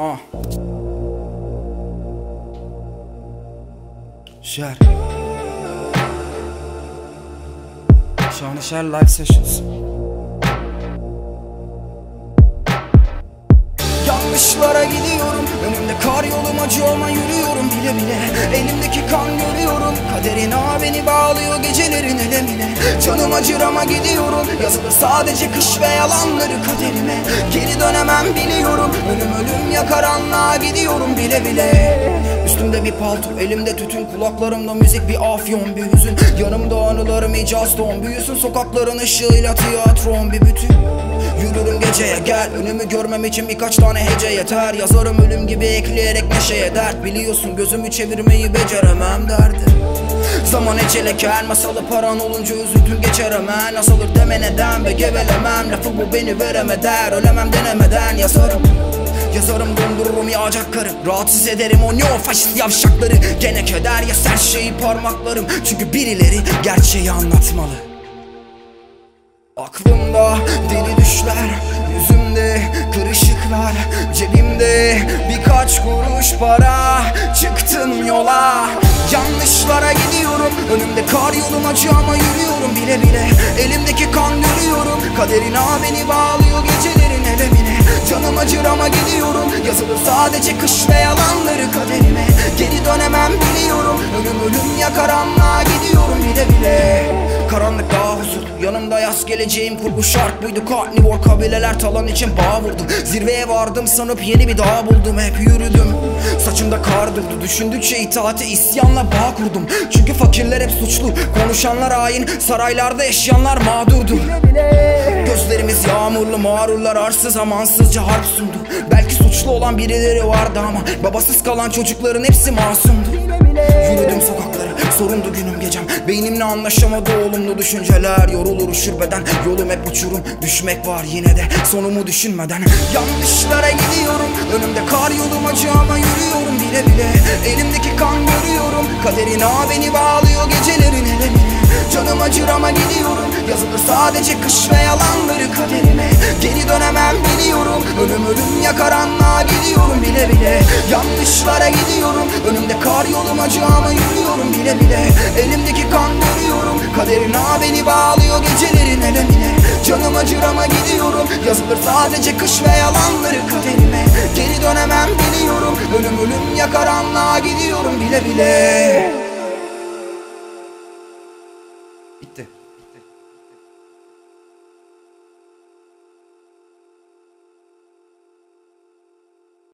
Ah. Uh. Shot. Shauna Shot life Sessions. Yanlışlara gidiyorum. Önümde kar yolum acı olma yürüyorum bile bile. Elimdeki kan görüyorum. Kaderin ağa beni bağlıyor gecelerin elemine. Canım acır ama gidiyorum. Yazılı sadece kış ve yalanları kaderime. Geri dönemem biliyorum. Ölüm ölüm ya karanlığa gidiyorum bile bile Üstümde bir palto, elimde tütün Kulaklarımda müzik bir afyon bir hüzün. Yanımda anılarım icaz don Büyüsün sokakların ışığıyla tiyatron. Bir bütün Yürürüm geceye gel. Önümü görmem için birkaç tane hece yeter. Yazarım ölüm gibi ekleyerek neşeye dert. Biliyorsun gözümü çevirmeyi beceremem derdi. Zaman ecele kel masalı paran olunca üzüntün geçer hemen. Azalır deme neden be gevelemem. Lafı bu beni vereme der Ölemem denemeden. Yazarım Yazarım dondururum yağacak karı Rahatsız ederim o neo faşist yavşakları. Gene keder ya her şeyi parmaklarım. Çünkü birileri gerçeği anlatmalı. Aklımda deli düşler Yüzümde kırışıklar. Cebimde birkaç kuruş para. Çıktım yola. Yanlışlara gidiyorum. Önümde kar yolum acı ama yürüyorum. Bile bile Elimdeki kan görüyorum Kaderin ağa beni bağlıyor gecelerin elemine. Canım acır ama sadece kış ve yalanları kaderime. Geri dönemem biliyorum. Ölüm ölüm ya karanlığa gidiyorum bile bile. Karanlık daha huzurlu Yanımda yaz geleceğim. Kurgu şart buydu. Carnivore kabileler talan için bağ vurdu Zirveye vardım sanıp yeni bir dağ buldum. Hep yürüdüm. Saçımda kar durdu Düşündükçe itaati isyanla bağ kurdum. Çünkü fakirler hep suçlu. Konuşanlar hain. Saraylarda yaşayanlar mağdurdu Gözlerimiz yağmurlu. Mağrurlar arsız amansızca harp sundu. Belki suçlu olan birileri vardı ama Babasız kalan çocukların hepsi masumdu. Yürüdüm sokaklara sorundu günüm gecem. Beynimle anlaşamadı olumlu düşünceler. Yorulur üşürbeden yolum hep uçurum. Düşmek var yine de sonumu düşünmeden. Yanlışlara gidiyorum Önümde kar yolum acı ama yürüyorum bile bile. Elimdeki kan görüyorum Kaderin ağa beni bağlıyor gecelerin elemine Canım acır ama gidiyorum Yazılır sadece kış ve yalanları Ölüm ölüm ya karanlığa gidiyorum bile bile. Yanlışlara gidiyorum Önümde kar yolum acı ama yürüyorum bile bile. Elimdeki kan görüyorum Kaderin ağa beni bağlıyor gecelerin elemine. Canım acır ama gidiyorum Yazılır sadece kış ve yalanları kaderime. Geri dönemem biliyorum Ölüm ölüm ya karanlığa gidiyorum bile bile